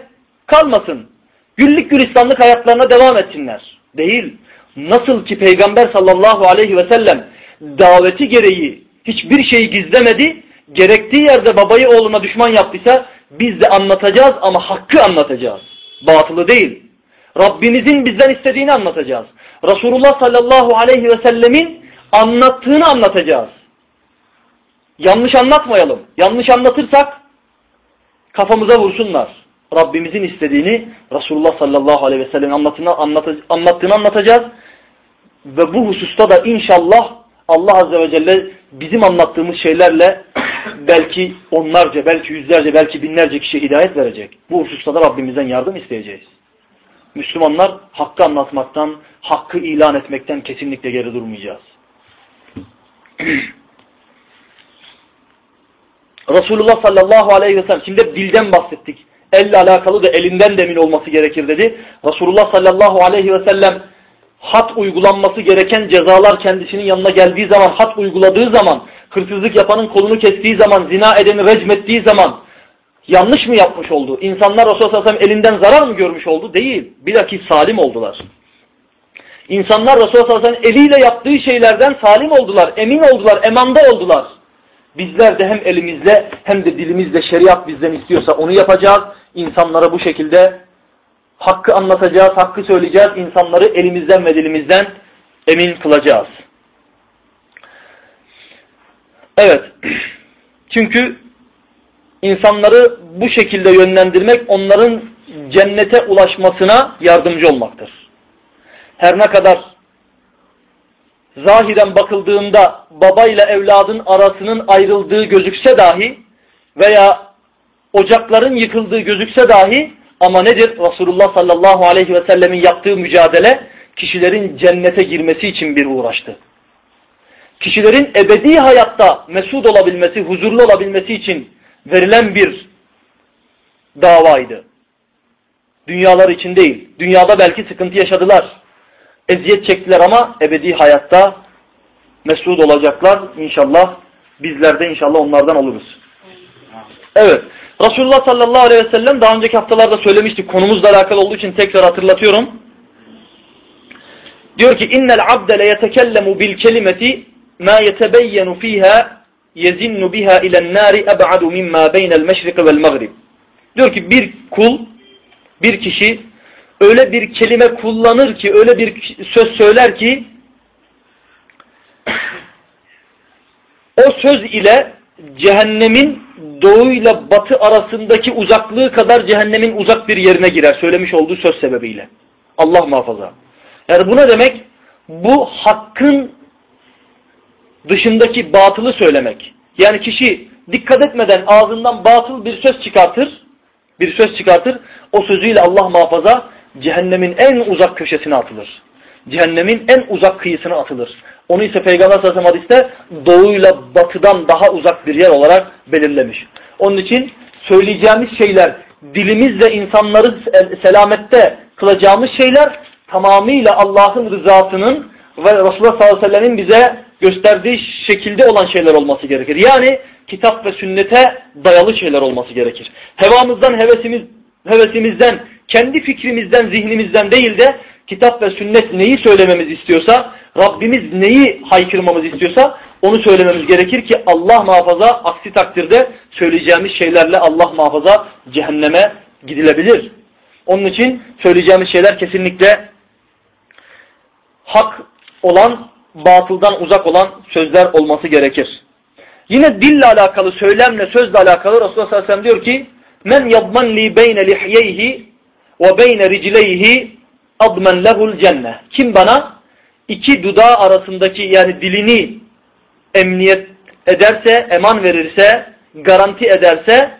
kalmasın. Güllük gülistanlık hayatlarına devam etsinler. Değil. Nasıl ki Peygamber sallallahu aleyhi ve sellem daveti gereği hiçbir şeyi gizlemedi, gerektiği yerde babayı oğluna düşman yaptıysa biz de anlatacağız ama hakkı anlatacağız. Batılı değil. Rabbimizin bizden istediğini anlatacağız. Resulullah sallallahu aleyhi ve sellemin anlattığını anlatacağız. Yanlış anlatmayalım. Yanlış anlatırsak kafamıza vursunlar. Rabbimizin istediğini Resulullah sallallahu aleyhi ve sellem anlattığını, anlattığını anlatacağız. Ve bu hususta da inşallah Allah azze ve celle bizim anlattığımız şeylerle belki onlarca, belki yüzlerce, belki binlerce kişiye hidayet verecek. Bu hususta da Rabbimizden yardım isteyeceğiz. Müslümanlar hakkı anlatmaktan, hakkı ilan etmekten kesinlikle geri durmayacağız. Resulullah sallallahu aleyhi ve sellem, şimdi dilden bahsettik. Elle alakalı da elinden de emin olması gerekir dedi. Resulullah sallallahu aleyhi ve sellem hat uygulanması gereken cezalar kendisinin yanına geldiği zaman, hat uyguladığı zaman, hırsızlık yapanın kolunu kestiği zaman, zina edeni recmettiği zaman yanlış mı yapmış oldu? İnsanlar Resulullah sallallahu aleyhi ve sellem elinden zarar mı görmüş oldu? Değil. Bilakis salim oldular. İnsanlar Resulullah sallallahu aleyhi ve sellem eliyle yaptığı şeylerden salim oldular, emin oldular, emanda oldular. Bizler de hem elimizle hem de dilimizle şeriat bizden istiyorsa onu yapacağız. İnsanlara bu şekilde hakkı anlatacağız, hakkı söyleyeceğiz. İnsanları elimizden ve dilimizden emin kılacağız. Evet. Çünkü insanları bu şekilde yönlendirmek onların cennete ulaşmasına yardımcı olmaktır. Her ne kadar zahiren bakıldığında babayla evladın arasının ayrıldığı gözükse dahi veya ocakların yıkıldığı gözükse dahi ama nedir? Resulullah sallallahu aleyhi ve sellemin yaptığı mücadele kişilerin cennete girmesi için bir uğraştı. Kişilerin ebedi hayatta mesud olabilmesi, huzurlu olabilmesi için verilen bir davaydı. Dünyalar için değil. Dünyada belki sıkıntı yaşadılar. Eziyet çektiler ama ebedi hayatta mesud olacaklar. İnşallah bizler de inşallah onlardan oluruz. Evet. Resulullah sallallahu aleyhi ve sellem daha önceki haftalarda söylemiştik. Konumuzla alakalı olduğu için tekrar hatırlatıyorum. Diyor ki innel abde le yetekellemu bil kelimeti ma yetebeyyenu fiha yezinnu biha ilen nari eb'adu mimma beynel meşrik vel mağrib. Diyor ki bir kul, bir kişi öyle bir kelime kullanır ki, öyle bir söz söyler ki o söz ile cehennemin doğuyla batı arasındaki uzaklığı kadar cehennemin uzak bir yerine girer söylemiş olduğu söz sebebiyle. Allah muhafaza. Yani bu ne demek? Bu hakkın dışındaki batılı söylemek. Yani kişi dikkat etmeden ağzından batıl bir söz çıkartır, bir söz çıkartır. O sözüyle Allah muhafaza cehennemin en uzak köşesine atılır. Cehennemin en uzak kıyısına atılır. Onu ise Peygamber sallallahu hadiste doğuyla batıdan daha uzak bir yer olarak belirlemiş. Onun için söyleyeceğimiz şeyler dilimizle insanları selamette kılacağımız şeyler tamamıyla Allah'ın rızasının ve Resulullah sallallahu aleyhi ve sellem'in bize gösterdiği şekilde olan şeyler olması gerekir. Yani kitap ve sünnete dayalı şeyler olması gerekir. Hevamızdan, hevesimiz, hevesimizden, kendi fikrimizden, zihnimizden değil de kitap ve sünnet neyi söylememiz istiyorsa, Rabbimiz neyi haykırmamız istiyorsa onu söylememiz gerekir ki Allah muhafaza aksi takdirde söyleyeceğimiz şeylerle Allah muhafaza cehenneme gidilebilir. Onun için söyleyeceğimiz şeyler kesinlikle hak olan, batıldan uzak olan sözler olması gerekir. Yine dille alakalı, söylemle, sözle alakalı Resulullah sallallahu aleyhi ve sellem diyor ki Men yadman li beyne lihyeyhi ve beyne ricleyhi admen lehul cenne. Kim bana iki dudağı arasındaki yani dilini emniyet ederse, eman verirse, garanti ederse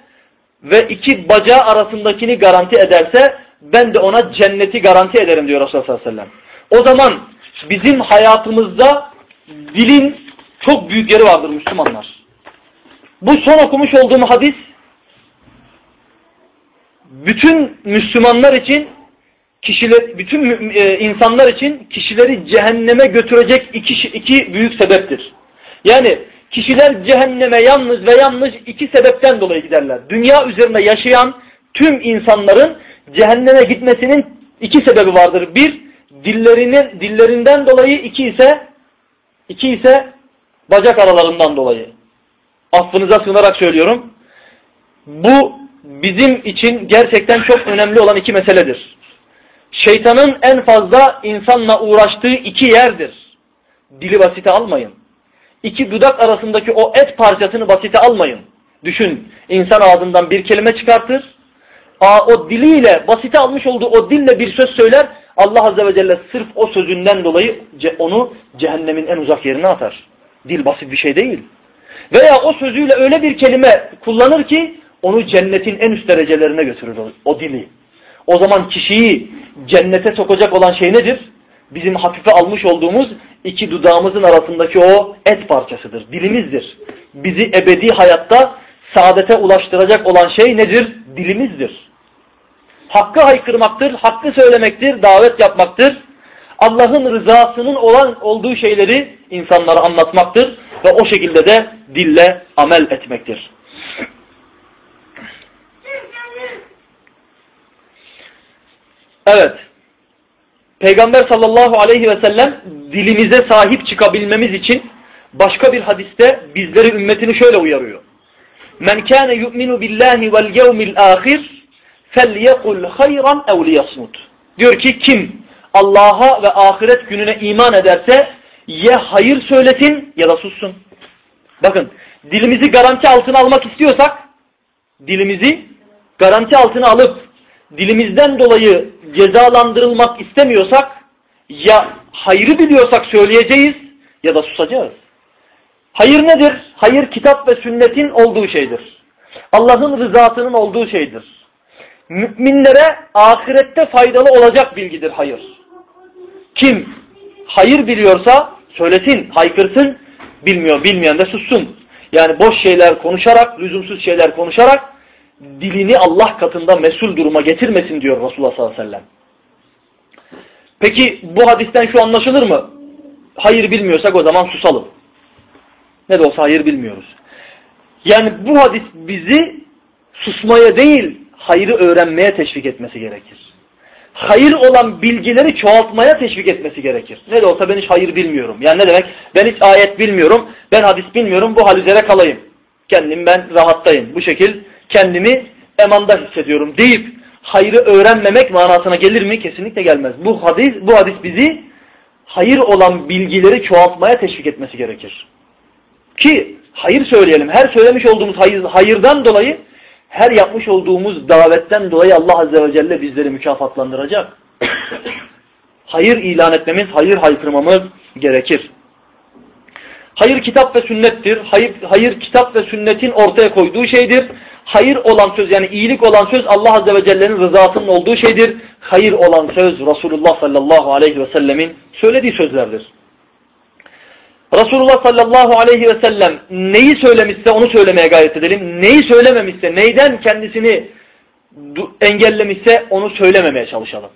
ve iki bacağı arasındakini garanti ederse ben de ona cenneti garanti ederim diyor Resulullah sallallahu aleyhi ve sellem. O zaman bizim hayatımızda dilin çok büyük yeri vardır Müslümanlar. Bu son okumuş olduğum hadis bütün Müslümanlar için kişiler, bütün e, insanlar için kişileri cehenneme götürecek iki, iki büyük sebeptir. Yani kişiler cehenneme yalnız ve yalnız iki sebepten dolayı giderler. Dünya üzerinde yaşayan tüm insanların cehenneme gitmesinin iki sebebi vardır. Bir, dillerinin dillerinden dolayı, iki ise iki ise bacak aralarından dolayı. Affınıza sığınarak söylüyorum. Bu bizim için gerçekten çok önemli olan iki meseledir. Şeytanın en fazla insanla uğraştığı iki yerdir. Dili basite almayın. İki dudak arasındaki o et parçasını basite almayın. Düşün, insan ağzından bir kelime çıkartır. Aa, o diliyle, basite almış olduğu o dille bir söz söyler. Allah Azze ve Celle sırf o sözünden dolayı onu cehennemin en uzak yerine atar. Dil basit bir şey değil. Veya o sözüyle öyle bir kelime kullanır ki onu cennetin en üst derecelerine götürür o, o dili. O zaman kişiyi cennete sokacak olan şey nedir? Bizim hafife almış olduğumuz iki dudağımızın arasındaki o et parçasıdır, dilimizdir. Bizi ebedi hayatta saadete ulaştıracak olan şey nedir? Dilimizdir. Hakkı haykırmaktır, hakkı söylemektir, davet yapmaktır. Allah'ın rızasının olan olduğu şeyleri insanlara anlatmaktır ve o şekilde de dille amel etmektir. Evet. Peygamber sallallahu aleyhi ve sellem dilimize sahip çıkabilmemiz için başka bir hadiste bizleri ümmetini şöyle uyarıyor. Men kâne yu'minu billahi vel yevmil ahir felyekul hayran ev liyasmut. Diyor ki kim Allah'a ve ahiret gününe iman ederse ya hayır söylesin ya da sussun. Bakın dilimizi garanti altına almak istiyorsak dilimizi garanti altına alıp dilimizden dolayı cezalandırılmak istemiyorsak ya hayrı biliyorsak söyleyeceğiz ya da susacağız. Hayır nedir? Hayır kitap ve sünnetin olduğu şeydir. Allah'ın rızasının olduğu şeydir. Müminlere ahirette faydalı olacak bilgidir hayır. Kim hayır biliyorsa söylesin, haykırsın, bilmiyor, bilmeyen de sussun. Yani boş şeyler konuşarak, lüzumsuz şeyler konuşarak dilini Allah katında mesul duruma getirmesin diyor Resulullah sallallahu aleyhi ve sellem. Peki bu hadisten şu anlaşılır mı? Hayır bilmiyorsak o zaman susalım. Ne de olsa hayır bilmiyoruz. Yani bu hadis bizi susmaya değil, hayrı öğrenmeye teşvik etmesi gerekir. Hayır olan bilgileri çoğaltmaya teşvik etmesi gerekir. Ne de olsa ben hiç hayır bilmiyorum. Yani ne demek? Ben hiç ayet bilmiyorum, ben hadis bilmiyorum, bu hal üzere kalayım. Kendim ben rahattayım. Bu şekil kendimi emanda hissediyorum deyip hayrı öğrenmemek manasına gelir mi? Kesinlikle gelmez. Bu hadis, bu hadis bizi hayır olan bilgileri çoğaltmaya teşvik etmesi gerekir. Ki hayır söyleyelim. Her söylemiş olduğumuz hayır, hayırdan dolayı her yapmış olduğumuz davetten dolayı Allah Azze ve Celle bizleri mükafatlandıracak. hayır ilan etmemiz, hayır haykırmamız gerekir. Hayır kitap ve sünnettir. Hayır, hayır kitap ve sünnetin ortaya koyduğu şeydir. Hayır olan söz yani iyilik olan söz Allah Azze ve Celle'nin rızasının olduğu şeydir. Hayır olan söz Resulullah sallallahu aleyhi ve sellemin söylediği sözlerdir. Resulullah sallallahu aleyhi ve sellem neyi söylemişse onu söylemeye gayret edelim. Neyi söylememişse, neyden kendisini engellemişse onu söylememeye çalışalım.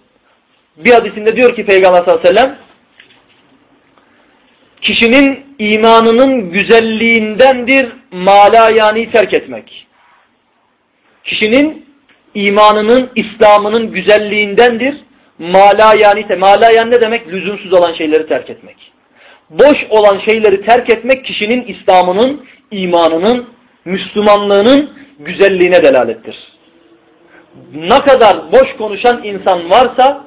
Bir hadisinde diyor ki Peygamber sallallahu aleyhi ve sellem kişinin imanının güzelliğindendir mala yani terk etmek. Kişinin imanının, İslam'ının güzelliğindendir mala yani mala yani ne demek? Lüzumsuz olan şeyleri terk etmek boş olan şeyleri terk etmek kişinin İslam'ının, imanının, Müslümanlığının güzelliğine delalettir. Ne kadar boş konuşan insan varsa,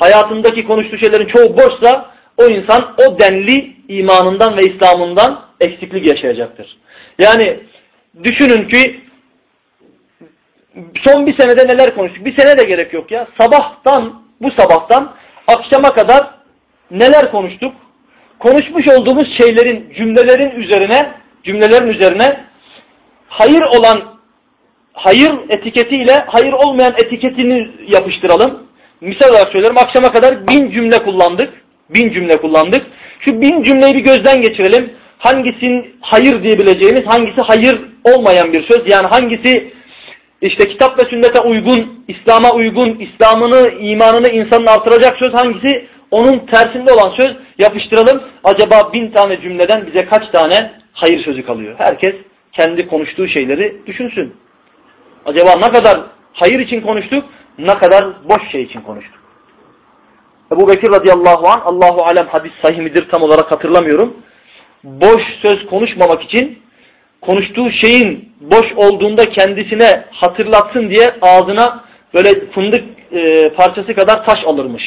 hayatındaki konuştuğu şeylerin çoğu boşsa, o insan o denli imanından ve İslam'ından eksiklik yaşayacaktır. Yani düşünün ki son bir senede neler konuştuk? Bir sene de gerek yok ya. Sabahtan, bu sabahtan akşama kadar neler konuştuk? Konuşmuş olduğumuz şeylerin, cümlelerin üzerine, cümlelerin üzerine hayır olan hayır etiketiyle hayır olmayan etiketini yapıştıralım. Misal olarak söylerim akşama kadar bin cümle kullandık. Bin cümle kullandık. Şu bin cümleyi bir gözden geçirelim. Hangisinin hayır diyebileceğimiz, hangisi hayır olmayan bir söz. Yani hangisi işte kitap ve sünnete uygun, İslam'a uygun, İslam'ını, imanını insanın artıracak söz hangisi? Onun tersinde olan söz yapıştıralım. Acaba bin tane cümleden bize kaç tane hayır sözü kalıyor? Herkes kendi konuştuğu şeyleri düşünsün. Acaba ne kadar hayır için konuştuk, ne kadar boş şey için konuştuk? Ebu Bekir radıyallahu anh, Allahu alem hadis sahih midir tam olarak hatırlamıyorum. Boş söz konuşmamak için konuştuğu şeyin boş olduğunda kendisine hatırlatsın diye ağzına böyle fındık e, parçası kadar taş alırmış.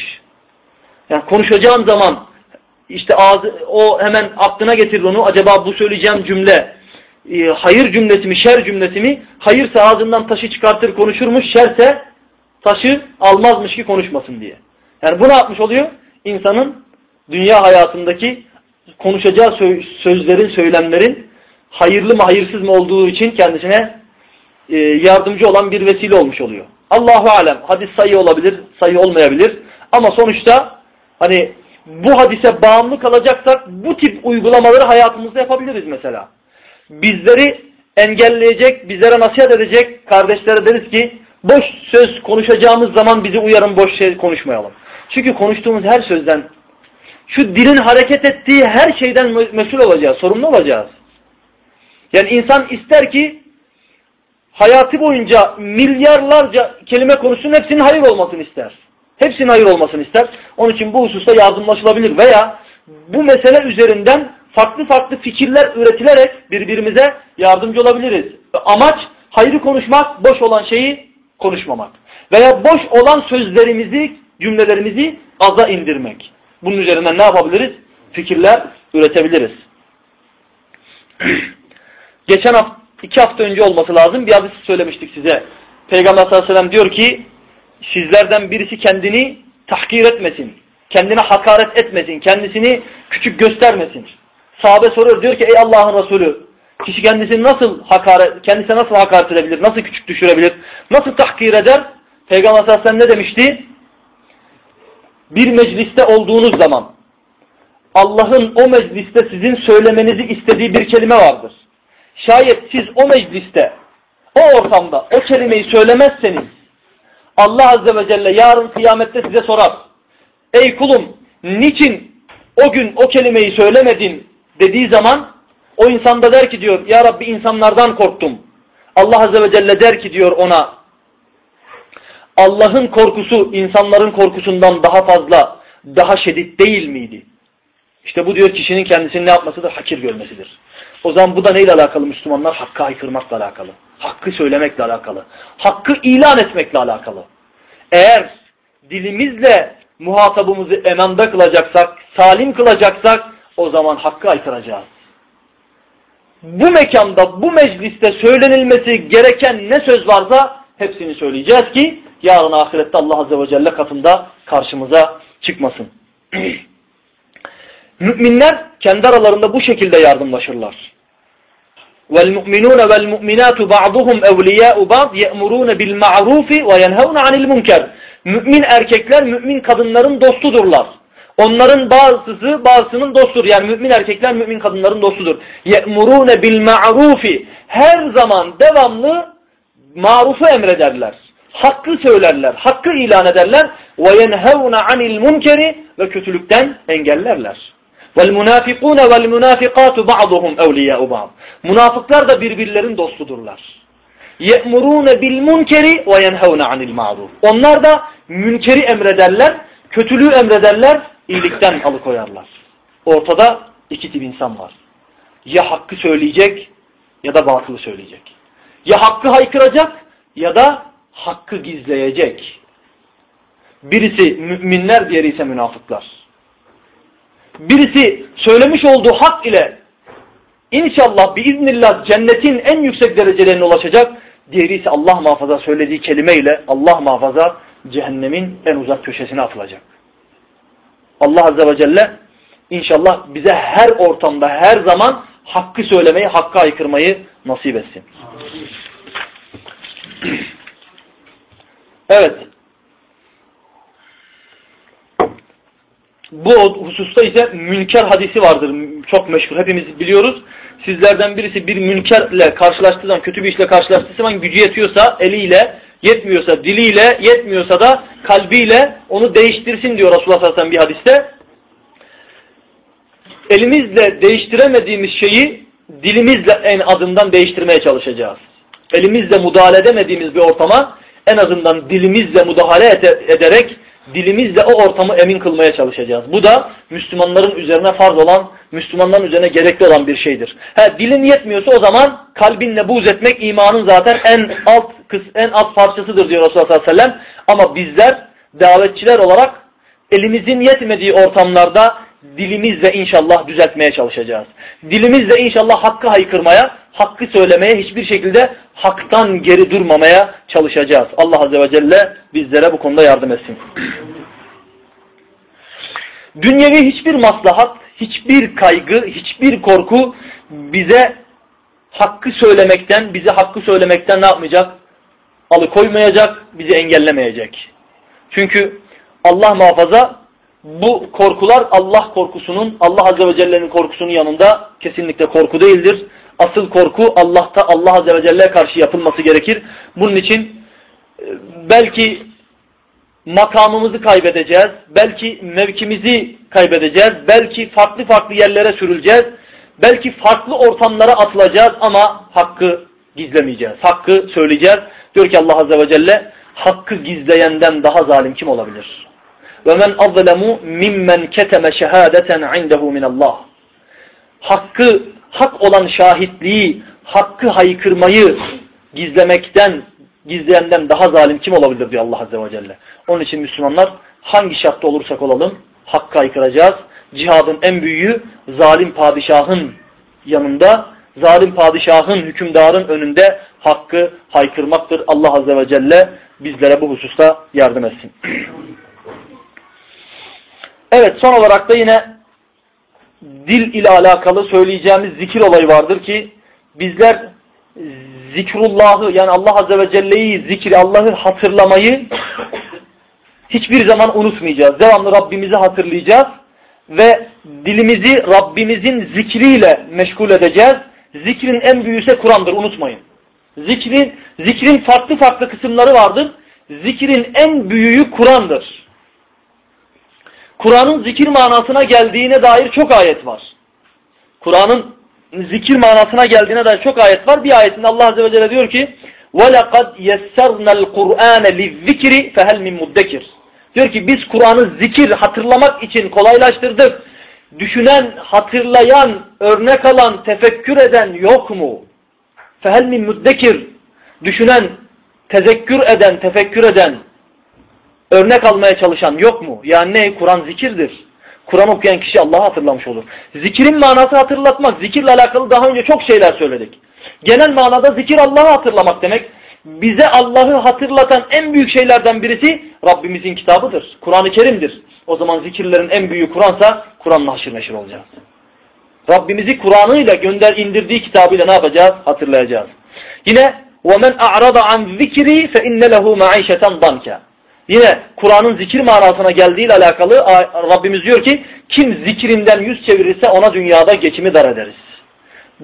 Yani konuşacağım zaman işte ağzı, o hemen aklına getirir onu. Acaba bu söyleyeceğim cümle e, hayır cümlesi mi, şer cümlesi mi? Hayırsa ağzından taşı çıkartır konuşurmuş, şerse taşı almazmış ki konuşmasın diye. Yani bu ne yapmış oluyor? İnsanın dünya hayatındaki konuşacağı sözlerin, söylemlerin hayırlı mı hayırsız mı olduğu için kendisine e, yardımcı olan bir vesile olmuş oluyor. Allahu alem hadis sayı olabilir, sayı olmayabilir ama sonuçta Hani bu hadise bağımlı kalacaksak bu tip uygulamaları hayatımızda yapabiliriz mesela. Bizleri engelleyecek, bizlere nasihat edecek kardeşlere deriz ki boş söz konuşacağımız zaman bizi uyarın boş şey konuşmayalım. Çünkü konuştuğumuz her sözden şu dilin hareket ettiği her şeyden mesul olacağız, sorumlu olacağız. Yani insan ister ki hayatı boyunca milyarlarca kelime konuşsun hepsinin hayır olmasını ister. Hepsinin hayır olmasını ister. Onun için bu hususta yardımlaşılabilir veya bu mesele üzerinden farklı farklı fikirler üretilerek birbirimize yardımcı olabiliriz. Amaç hayrı konuşmak, boş olan şeyi konuşmamak. Veya boş olan sözlerimizi, cümlelerimizi aza indirmek. Bunun üzerinden ne yapabiliriz? Fikirler üretebiliriz. geçen hafta, iki hafta önce olması lazım bir hadis söylemiştik size. Peygamber sallallahu aleyhi ve sellem diyor ki sizlerden birisi kendini tahkir etmesin. Kendine hakaret etmesin. Kendisini küçük göstermesin. Sahabe soruyor diyor ki ey Allah'ın Resulü kişi kendisini nasıl hakaret, kendisine nasıl hakaret edebilir? Nasıl küçük düşürebilir? Nasıl tahkir eder? Peygamber sallallahu ne demişti? Bir mecliste olduğunuz zaman Allah'ın o mecliste sizin söylemenizi istediği bir kelime vardır. Şayet siz o mecliste, o ortamda o kelimeyi söylemezseniz Allah Azze ve Celle yarın kıyamette size sorar. Ey kulum niçin o gün o kelimeyi söylemedin dediği zaman o insan da der ki diyor Ya Rabbi insanlardan korktum. Allah Azze ve Celle der ki diyor ona Allah'ın korkusu insanların korkusundan daha fazla, daha şiddet değil miydi? İşte bu diyor kişinin kendisini ne yapmasıdır? Hakir görmesidir. O zaman bu da neyle alakalı Müslümanlar? Hakkı haykırmakla alakalı. Hakkı söylemekle alakalı. Hakkı ilan etmekle alakalı. Eğer dilimizle muhatabımızı emanda kılacaksak, salim kılacaksak o zaman hakkı aykıracağız. Bu mekanda, bu mecliste söylenilmesi gereken ne söz varsa hepsini söyleyeceğiz ki yarın ahirette Allah Azze ve Celle katında karşımıza çıkmasın. Müminler kendi aralarında bu şekilde yardımlaşırlar. وَالْمُؤْمِنُونَ وَالْمُؤْمِنَاتُ بَعْضُهُمْ اَوْلِيَاءُ بَعْضٍ يَأْمُرُونَ بِالْمَعْرُوفِ وَيَنْهَوْنَ عَنِ الْمُنْكَرِ Mümin erkekler mümin kadınların dostudurlar. Onların bazısı bazısının dostudur. Yani mümin erkekler mümin kadınların dostudur. يَأْمُرُونَ بِالْمَعْرُوفِ Her zaman devamlı marufu emrederler. Hakkı söylerler, hakkı ilan ederler. وَيَنْهَوْنَ عَنِ الْمُنْكَرِ Ve kötülükten engellerler. وَالْمُنَافِقُونَ وَالْمُنَافِقَاتُ بَعْضُهُمْ اَوْلِيَاءُ بَعْضٍ Münafıklar da birbirlerin dostudurlar. يَأْمُرُونَ بِالْمُنْكَرِ وَيَنْهَوْنَ عَنِ الْمَعْرُوفِ Onlar da münkeri emrederler, kötülüğü emrederler, iyilikten alıkoyarlar. Ortada iki tip insan var. Ya hakkı söyleyecek ya da batılı söyleyecek. Ya hakkı haykıracak ya da hakkı gizleyecek. Birisi müminler, diğeri ise münafıklar birisi söylemiş olduğu hak ile inşallah biiznillah cennetin en yüksek derecelerine ulaşacak. Diğeri ise Allah muhafaza söylediği kelimeyle Allah muhafaza cehennemin en uzak köşesine atılacak. Allah Azze ve Celle inşallah bize her ortamda her zaman hakkı söylemeyi, hakkı aykırmayı nasip etsin. Evet. Bu hususta ise münker hadisi vardır. Çok meşhur. Hepimiz biliyoruz. Sizlerden birisi bir münkerle karşılaştığı zaman, kötü bir işle karşılaştığı zaman gücü yetiyorsa eliyle, yetmiyorsa diliyle, yetmiyorsa da kalbiyle onu değiştirsin diyor Resulullah sallallahu bir hadiste. Elimizle değiştiremediğimiz şeyi dilimizle en azından değiştirmeye çalışacağız. Elimizle müdahale edemediğimiz bir ortama en azından dilimizle müdahale ederek dilimizle o ortamı emin kılmaya çalışacağız. Bu da Müslümanların üzerine farz olan, Müslümanların üzerine gerekli olan bir şeydir. He, dilin yetmiyorsa o zaman kalbinle buğz etmek imanın zaten en alt en alt parçasıdır diyor Resulullah sallallahu aleyhi ve sellem. Ama bizler davetçiler olarak elimizin yetmediği ortamlarda dilimizle inşallah düzeltmeye çalışacağız. Dilimizle inşallah hakkı haykırmaya, hakkı söylemeye, hiçbir şekilde haktan geri durmamaya çalışacağız. Allah Azze ve Celle bizlere bu konuda yardım etsin. Dünyevi hiçbir maslahat, hiçbir kaygı, hiçbir korku bize hakkı söylemekten, bize hakkı söylemekten ne yapmayacak? Alıkoymayacak, bizi engellemeyecek. Çünkü Allah muhafaza bu korkular Allah korkusunun, Allah Azze ve Celle'nin korkusunun yanında kesinlikle korku değildir. Asıl korku Allah'ta Allah Azze ve Celle'ye karşı yapılması gerekir. Bunun için e, belki makamımızı kaybedeceğiz, belki mevkimizi kaybedeceğiz, belki farklı farklı yerlere sürüleceğiz, belki farklı ortamlara atılacağız ama hakkı gizlemeyeceğiz, hakkı söyleyeceğiz. Diyor ki Allah Azze ve Celle, hakkı gizleyenden daha zalim kim olabilir? وَمَنْ أَظْلَمُ مِمَّنْ كَتَمَ شَهَادَةً عِنْدَهُ مِنَ اللّٰهِ Hakkı, hak olan şahitliği, hakkı haykırmayı gizlemekten, gizleyenden daha zalim kim olabilir diyor Allah Azze ve Celle. Onun için Müslümanlar hangi şartta olursak olalım hakkı haykıracağız. Cihadın en büyüğü zalim padişahın yanında, zalim padişahın, hükümdarın önünde hakkı haykırmaktır. Allah Azze ve Celle bizlere bu hususta yardım etsin. evet son olarak da yine dil ile alakalı söyleyeceğimiz zikir olayı vardır ki bizler zikrullahı yani Allah Azze ve Celle'yi zikri, Allah'ı hatırlamayı hiçbir zaman unutmayacağız. Devamlı Rabbimizi hatırlayacağız ve dilimizi Rabbimizin zikriyle meşgul edeceğiz. Zikrin en büyüğü Kur'an'dır unutmayın. Zikrin, zikrin farklı farklı kısımları vardır. Zikrin en büyüğü Kur'an'dır. Kur'an'ın zikir manasına geldiğine dair çok ayet var. Kur'an'ın zikir manasına geldiğine dair çok ayet var. Bir ayetinde Allah Azze ve Celle diyor ki وَلَقَدْ يَسَّرْنَا الْقُرْآنَ لِلذِّكْرِ فَهَلْ مِنْ مُدَّكِرٍ Diyor ki biz Kur'an'ı zikir, hatırlamak için kolaylaştırdık. Düşünen, hatırlayan, örnek alan, tefekkür eden yok mu? فَهَلْ مِنْ مُدَّكِرٍ Düşünen, tezekkür eden, tefekkür eden, örnek almaya çalışan yok mu? Yani ne? Kur'an zikirdir. Kur'an okuyan kişi Allah'ı hatırlamış olur. Zikirin manası hatırlatmak. Zikirle alakalı daha önce çok şeyler söyledik. Genel manada zikir Allah'ı hatırlamak demek. Bize Allah'ı hatırlatan en büyük şeylerden birisi Rabbimizin kitabıdır. Kur'an-ı Kerim'dir. O zaman zikirlerin en büyüğü Kur'ansa Kur'an'la haşır neşir olacağız. Rabbimizi Kur'an'ıyla gönder indirdiği kitabıyla ne yapacağız? Hatırlayacağız. Yine وَمَنْ أَعْرَضَ عَنْ ذِكْرِي فَاِنَّ لَهُ مَعِيشَةً ضَنْكَ Yine Kur'an'ın zikir manasına geldiğiyle alakalı Rabbimiz diyor ki kim zikrinden yüz çevirirse ona dünyada geçimi dar ederiz.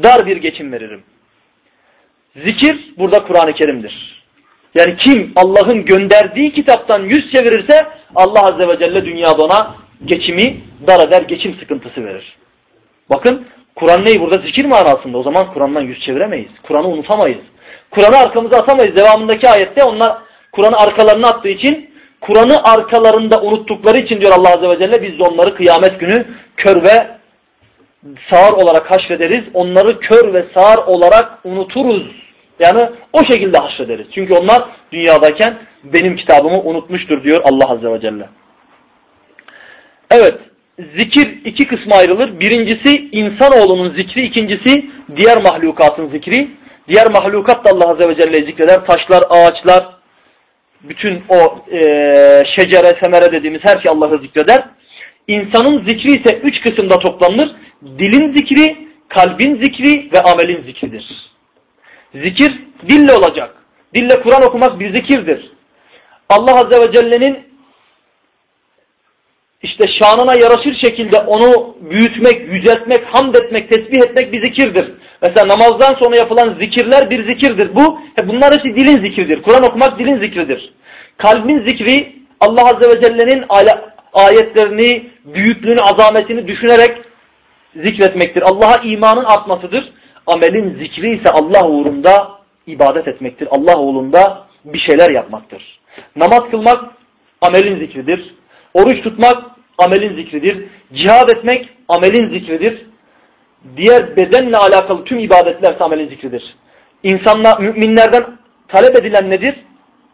Dar bir geçim veririm. Zikir burada Kur'an-ı Kerim'dir. Yani kim Allah'ın gönderdiği kitaptan yüz çevirirse Allah Azze ve Celle dünyada ona geçimi dar eder, geçim sıkıntısı verir. Bakın Kur'an neyi burada? Zikir manasında. O zaman Kur'an'dan yüz çeviremeyiz. Kur'an'ı unutamayız. Kur'an'ı arkamıza atamayız. Devamındaki ayette onlar Kur'an'ı arkalarına attığı için Kur'an'ı arkalarında unuttukları için diyor Allah Azze ve Celle biz de onları kıyamet günü kör ve sağır olarak haşrederiz. Onları kör ve sağır olarak unuturuz. Yani o şekilde haşrederiz. Çünkü onlar dünyadayken benim kitabımı unutmuştur diyor Allah Azze ve Celle. Evet, zikir iki kısma ayrılır. Birincisi insanoğlunun zikri, ikincisi diğer mahlukatın zikri. Diğer mahlukat da Allah Azze ve Celle zikreder. Taşlar, ağaçlar, bütün o e, şecere, semere dediğimiz her şey Allah'ı zikreder. İnsanın zikri ise üç kısımda toplanır. Dilin zikri, kalbin zikri ve amelin zikridir. Zikir dille olacak. Dille Kur'an okumak bir zikirdir. Allah Azze ve Celle'nin işte şanına yaraşır şekilde onu büyütmek, yüceltmek, hamd etmek, tesbih etmek bir zikirdir. Mesela namazdan sonra yapılan zikirler bir zikirdir. Bu, bunlar hepsi dilin zikridir. Kur'an okumak dilin zikridir. Kalbin zikri Allah Azze ve Celle'nin ayetlerini, büyüklüğünü, azametini düşünerek zikretmektir. Allah'a imanın artmasıdır. Amelin zikri ise Allah uğrunda ibadet etmektir. Allah uğrunda bir şeyler yapmaktır. Namaz kılmak amelin zikridir. Oruç tutmak amelin zikridir. Cihad etmek amelin zikridir. Diğer bedenle alakalı tüm ibadetler amelin zikridir. İnsanlar, müminlerden talep edilen nedir?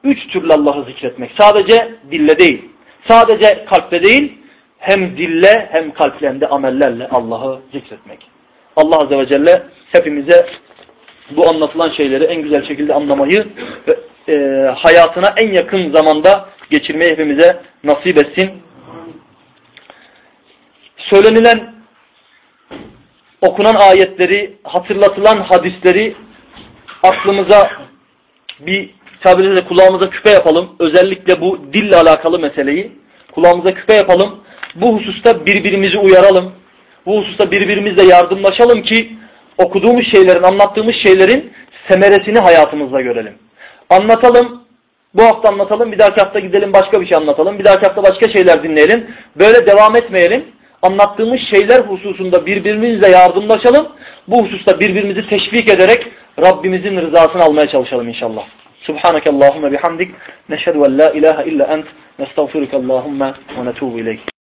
Üç türlü Allah'ı zikretmek. Sadece dille değil. Sadece kalple değil, hem dille hem kalple amellerle Allah'ı zikretmek. Allah Azze ve Celle hepimize bu anlatılan şeyleri en güzel şekilde anlamayı ve e, hayatına en yakın zamanda geçirmeyi hepimize nasip etsin. Söylenilen, okunan ayetleri, hatırlatılan hadisleri aklımıza bir tabiriyle kulağımıza küpe yapalım. Özellikle bu dille alakalı meseleyi kulağımıza küpe yapalım. Bu hususta birbirimizi uyaralım. Bu hususta birbirimizle yardımlaşalım ki okuduğumuz şeylerin, anlattığımız şeylerin semeresini hayatımızda görelim. Anlatalım, bu hafta anlatalım, bir dahaki hafta gidelim başka bir şey anlatalım, bir dahaki hafta başka şeyler dinleyelim. Böyle devam etmeyelim. Anlattığımız şeyler hususunda birbirimizle yardımlaşalım. Bu hususta birbirimizi teşvik ederek Rabbimizin rızasını almaya çalışalım inşallah. Subhaneke Allahümme bihamdik. Neşhedü en la ilahe illa ent. Nestağfiruke Allahümme ve netubu ileyk.